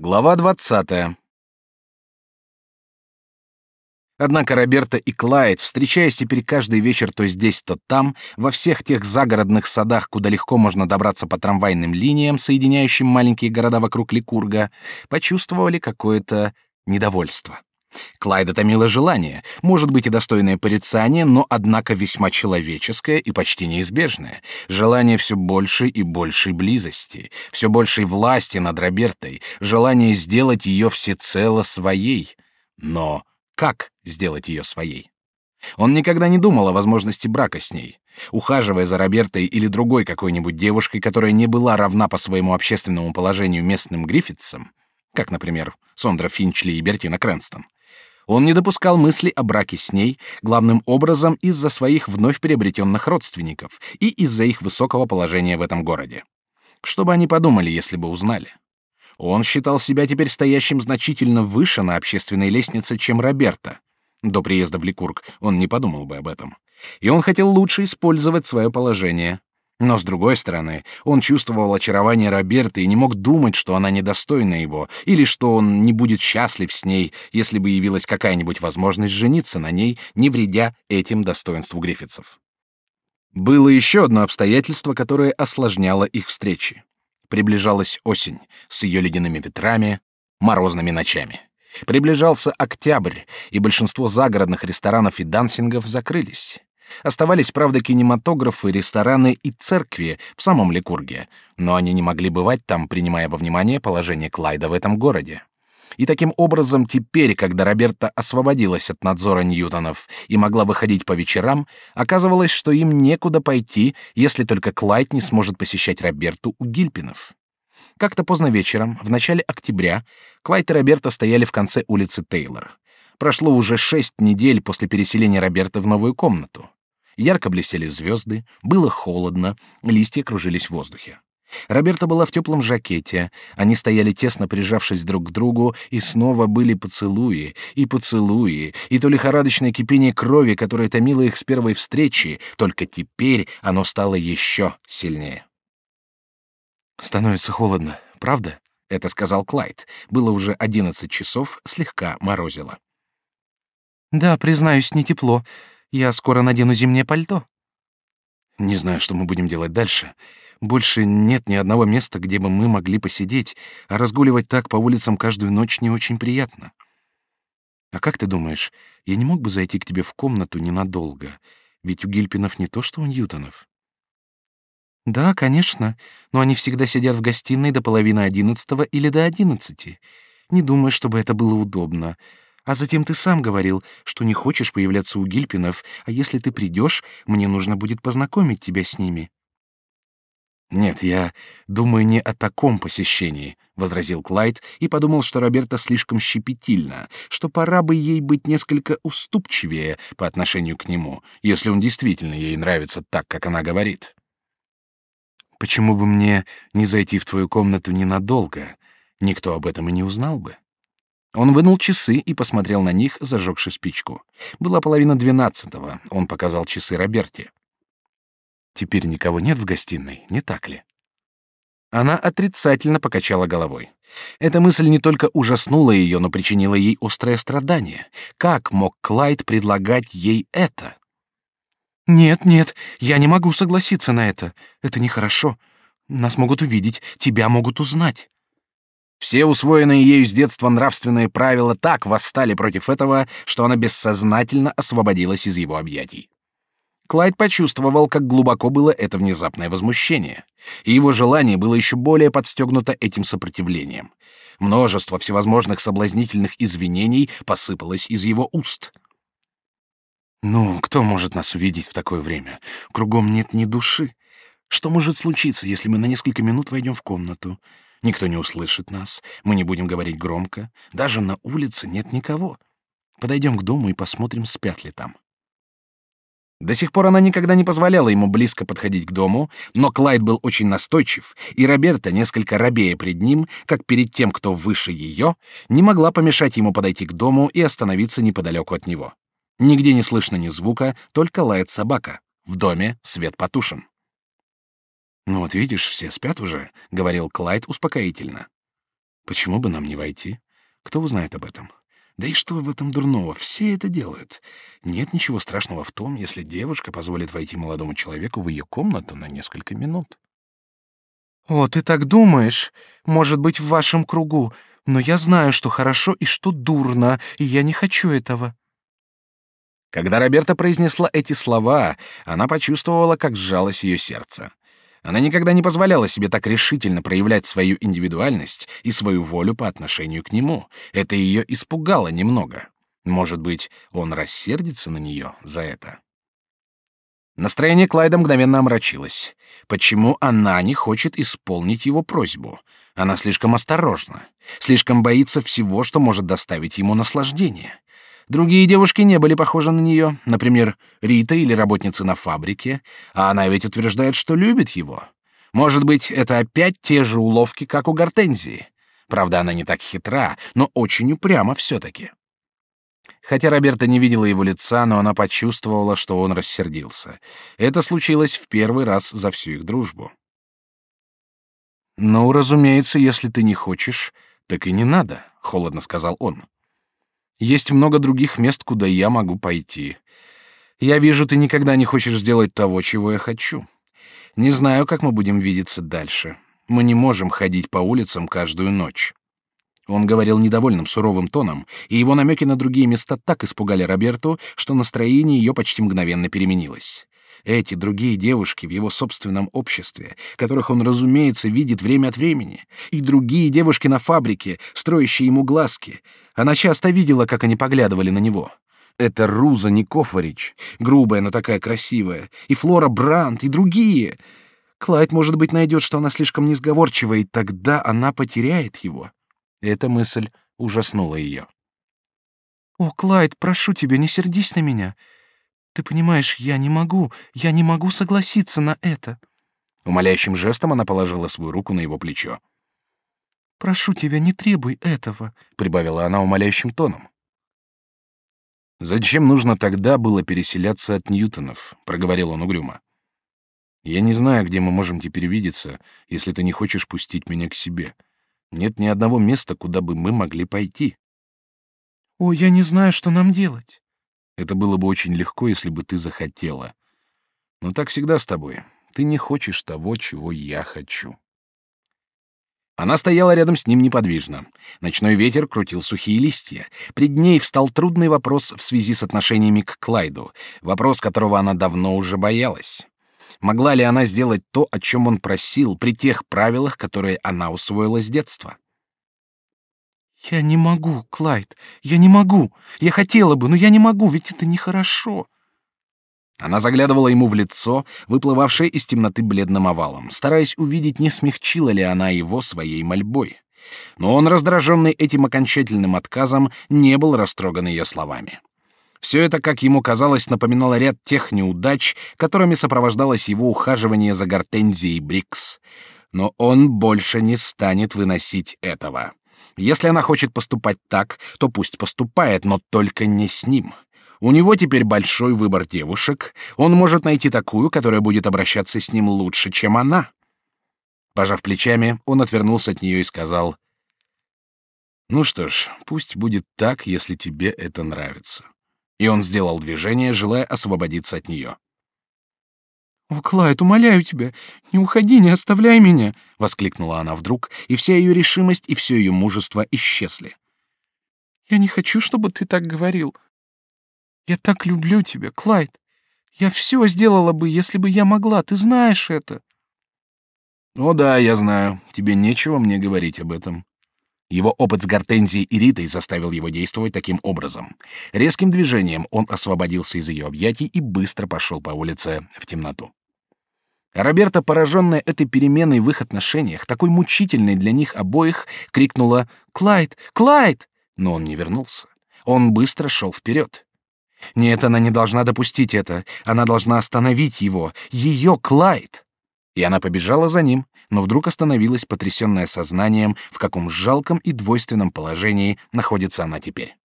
Глава 20. Однако Роберта и Клайд, встречаясь теперь каждый вечер то здесь, то там, во всех тех загородных садах, куда легко можно добраться по трамвайным линиям, соединяющим маленькие города вокруг Ликурга, почувствовали какое-то недовольство. Клайда томило желание, может быть и достойное порицания, но однако весьма человеческое и почти неизбежное. Желание все большей и большей близости, все большей власти над Робертой, желание сделать ее всецело своей. Но как сделать ее своей? Он никогда не думал о возможности брака с ней. Ухаживая за Робертой или другой какой-нибудь девушкой, которая не была равна по своему общественному положению местным Гриффитсам, как, например, Сондра Финчли и Бертина Крэнстон, он не допускал мысли о браке с ней, главным образом из-за своих вновь приобретенных родственников и из-за их высокого положения в этом городе. Что бы они подумали, если бы узнали? Он считал себя теперь стоящим значительно выше на общественной лестнице, чем Роберта. До приезда в Ликург он не подумал бы об этом. И он хотел лучше использовать свое положение. Но с другой стороны, он чувствовал очарование Роберты и не мог думать, что она недостойна его, или что он не будет счастлив с ней, если бы явилась какая-нибудь возможность жениться на ней, не вредя этим достоинству Гриффитсов. Было еще одно обстоятельство, которое осложняло их встречи. Приближалась осень с ее ледяными ветрами, морозными ночами. Приближался октябрь, и большинство загородных ресторанов и дансингов закрылись. Оставались, правда, кинематографы, рестораны и церкви в самом Ликурге, но они не могли бывать там, принимая во внимание положение Клайда в этом городе. И таким образом теперь, когда Роберта освободилась от надзора Ньютонов и могла выходить по вечерам, оказывалось, что им некуда пойти, если только Клайд не сможет посещать Роберту у Гильпинов. Как-то поздно вечером, в начале октября, Клайд и Роберта стояли в конце улицы Тейлор. Прошло уже шесть недель после переселения Роберта в новую комнату. Ярко блестели звезды, было холодно, листья кружились в воздухе. Роберта была в теплом жакете, они стояли тесно прижавшись друг к другу, и снова были поцелуи, и поцелуи, и то лихорадочное кипение крови, которое томило их с первой встречи, только теперь оно стало еще сильнее. «Становится холодно, правда?» — это сказал Клайд. Было уже одиннадцать часов, слегка морозило. «Да, признаюсь, не тепло. Я скоро надену зимнее пальто. Не знаю, что мы будем делать дальше. Больше нет ни одного места, где бы мы могли посидеть, а разгуливать так по улицам каждую ночь не очень приятно. А как ты думаешь, я не мог бы зайти к тебе в комнату ненадолго? Ведь у Гильпинов не то, что у Ньютонов. Да, конечно, но они всегда сидят в гостиной до половины одиннадцатого или до одиннадцати. Не думаю, чтобы это было удобно. А затем ты сам говорил, что не хочешь появляться у Гильпинов, а если ты придешь, мне нужно будет познакомить тебя с ними. Нет, я думаю не о таком посещении, возразил Клайд и подумал, что Роберта слишком щепетильна, что пора бы ей быть несколько уступчивее по отношению к нему, если он действительно ей нравится так, как она говорит. Почему бы мне не зайти в твою комнату ненадолго? Никто об этом и не узнал бы. Он вынул часы и посмотрел на них, зажегши спичку. Была половина двенадцатого. Он показал часы Роберте. Теперь никого нет в гостиной, не так ли? Она отрицательно покачала головой. Эта мысль не только ужаснула ее, но причинила ей острое страдание. Как мог Клайд предлагать ей это? Нет, нет, я не могу согласиться на это. Это нехорошо. Нас могут увидеть, тебя могут узнать. Все усвоенные ею с детства нравственные правила так восстали против этого, что она бессознательно освободилась из его объятий. Клайд почувствовал, как глубоко было это внезапное возмущение, и его желание было еще более подстегнуто этим сопротивлением. Множество всевозможных соблазнительных извинений посыпалось из его уст. «Ну, кто может нас увидеть в такое время? Кругом нет ни души. Что может случиться, если мы на несколько минут войдем в комнату? Никто не услышит нас, мы не будем говорить громко, даже на улице нет никого. Подойдем к дому и посмотрим, спят ли там. До сих пор она никогда не позволяла ему близко подходить к дому, но Клайд был очень настойчив, и Роберта, несколько робея пред ним, как перед тем, кто выше ее, не могла помешать ему подойти к дому и остановиться неподалеку от него. Нигде не слышно ни звука, только лает собака. В доме свет потушен. «Ну вот видишь, все спят уже», — говорил Клайд успокоительно. Почему бы нам не войти? Кто узнает об этом? Да и что в этом дурного? Все это делают. Нет ничего страшного в том, если девушка позволит войти молодому человеку в ее комнату на несколько минут. О, ты так думаешь? Может быть, в вашем кругу. Но я знаю, что хорошо и что дурно, и я не хочу этого. Когда Роберта произнесла эти слова, она почувствовала, как сжалось ее сердце. Она никогда не позволяла себе так решительно проявлять свою индивидуальность и свою волю по отношению к нему. Это ее испугало немного. Может быть, он рассердится на нее за это. Настроение Клайда мгновенно омрачилось. Почему она не хочет исполнить его просьбу? Она слишком осторожна, слишком боится всего, что может доставить ему наслаждение. Другие девушки не были похожи на нее, например, Рита или работницы на фабрике, а она ведь утверждает, что любит его. Может быть, это опять те же уловки, как у Гортензии. Правда, она не так хитра, но очень упряма все-таки. Хотя Роберта не видела его лица, но она почувствовала, что он рассердился. Это случилось в первый раз за всю их дружбу. «Ну, разумеется, если ты не хочешь, так и не надо», — холодно сказал он. Есть много других мест, куда я могу пойти. Я вижу, ты никогда не хочешь сделать того, чего я хочу. Не знаю, как мы будем видеться дальше. Мы не можем ходить по улицам каждую ночь. Он говорил недовольным, суровым тоном, и его намеки на другие места так испугали Роберту, что настроение ее почти мгновенно переменилось. Эти другие девушки в его собственном обществе, которых он, разумеется, видит время от времени, и другие девушки на фабрике, строящие ему глазки. Она часто видела, как они поглядывали на него. Это Руза Никофорич, грубая, но такая красивая, и Флора Брандт, и другие. Клайд, может быть, найдет, что она слишком несговорчива, и тогда она потеряет его. Эта мысль ужаснула ее. «О, Клайд, прошу тебя, не сердись на меня. Ты понимаешь, я не могу, я не могу согласиться на это. Умоляющим жестом она положила свою руку на его плечо. Прошу тебя, не требуй этого, прибавила она умоляющим тоном. Зачем нужно тогда было переселяться от Ньютонов, проговорил он угрюмо. Я не знаю, где мы можем теперь видеться, если ты не хочешь пустить меня к себе. Нет ни одного места, куда бы мы могли пойти. О, я не знаю, что нам делать. Это было бы очень легко, если бы ты захотела. Но так всегда с тобой. Ты не хочешь того, чего я хочу. Она стояла рядом с ним неподвижно. Ночной ветер крутил сухие листья. Пред ней встал трудный вопрос в связи с отношениями к Клайду, вопрос которого она давно уже боялась. Могла ли она сделать то, о чем он просил, при тех правилах, которые она усвоила с детства? Я не могу, Клайд. Я не могу. Я хотела бы, но я не могу, ведь это нехорошо. Она заглядывала ему в лицо, выплывавшее из темноты бледным овалом, стараясь увидеть, не смягчила ли она его своей мольбой. Но он, раздраженный этим окончательным отказом, не был растроган ее словами. Все это, как ему казалось, напоминало ряд тех неудач, которыми сопровождалось его ухаживание за Гортензией Брикс. Но он больше не станет выносить этого. Если она хочет поступать так, то пусть поступает, но только не с ним. У него теперь большой выбор девушек. Он может найти такую, которая будет обращаться с ним лучше, чем она. Пожав плечами, он отвернулся от нее и сказал: "Ну что ж, пусть будет так, если тебе это нравится". И он сделал движение, желая освободиться от нее. «О, Клайд, умоляю тебя, не уходи, не оставляй меня!» — воскликнула она вдруг, и вся ее решимость и все ее мужество исчезли. «Я не хочу, чтобы ты так говорил. Я так люблю тебя, Клайд. Я все сделала бы, если бы я могла, ты знаешь это». «О да, я знаю. Тебе нечего мне говорить об этом». Его опыт с Гортензией и Ритой заставил его действовать таким образом. Резким движением он освободился из ее объятий и быстро пошел по улице в темноту. Роберта, пораженная этой переменой в их отношениях, такой мучительной для них обоих, крикнула «Клайд! Клайд!» Но он не вернулся. Он быстро шел вперед. Нет, она не должна допустить это. Она должна остановить его. Ее Клайд. И она побежала за ним, но вдруг остановилась, потрясенная сознанием, в каком жалком и двойственном положении находится она теперь.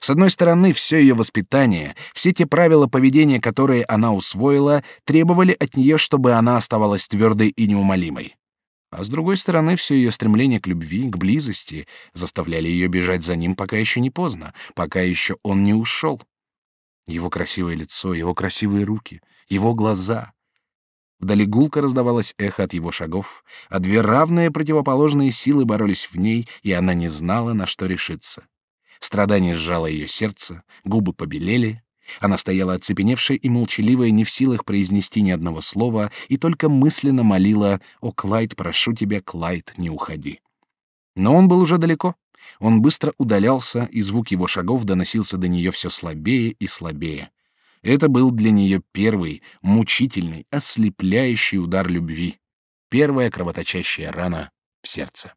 С одной стороны, все ее воспитание, все те правила поведения, которые она усвоила, требовали от нее, чтобы она оставалась твердой и неумолимой. А с другой стороны, все ее стремление к любви, к близости заставляли ее бежать за ним, пока еще не поздно, пока еще он не ушел. Его красивое лицо, его красивые руки, его глаза. Вдали гулко раздавалось эхо от его шагов, а две равные противоположные силы боролись в ней, и она не знала, на что решиться. Страдание сжало ее сердце, губы побелели, она стояла оцепеневшая и молчаливая, не в силах произнести ни одного слова, и только мысленно молила «О, Клайд, прошу тебя, Клайд, не уходи». Но он был уже далеко. Он быстро удалялся, и звук его шагов доносился до нее все слабее и слабее. Это был для нее первый, мучительный, ослепляющий удар любви. Первая кровоточащая рана в сердце.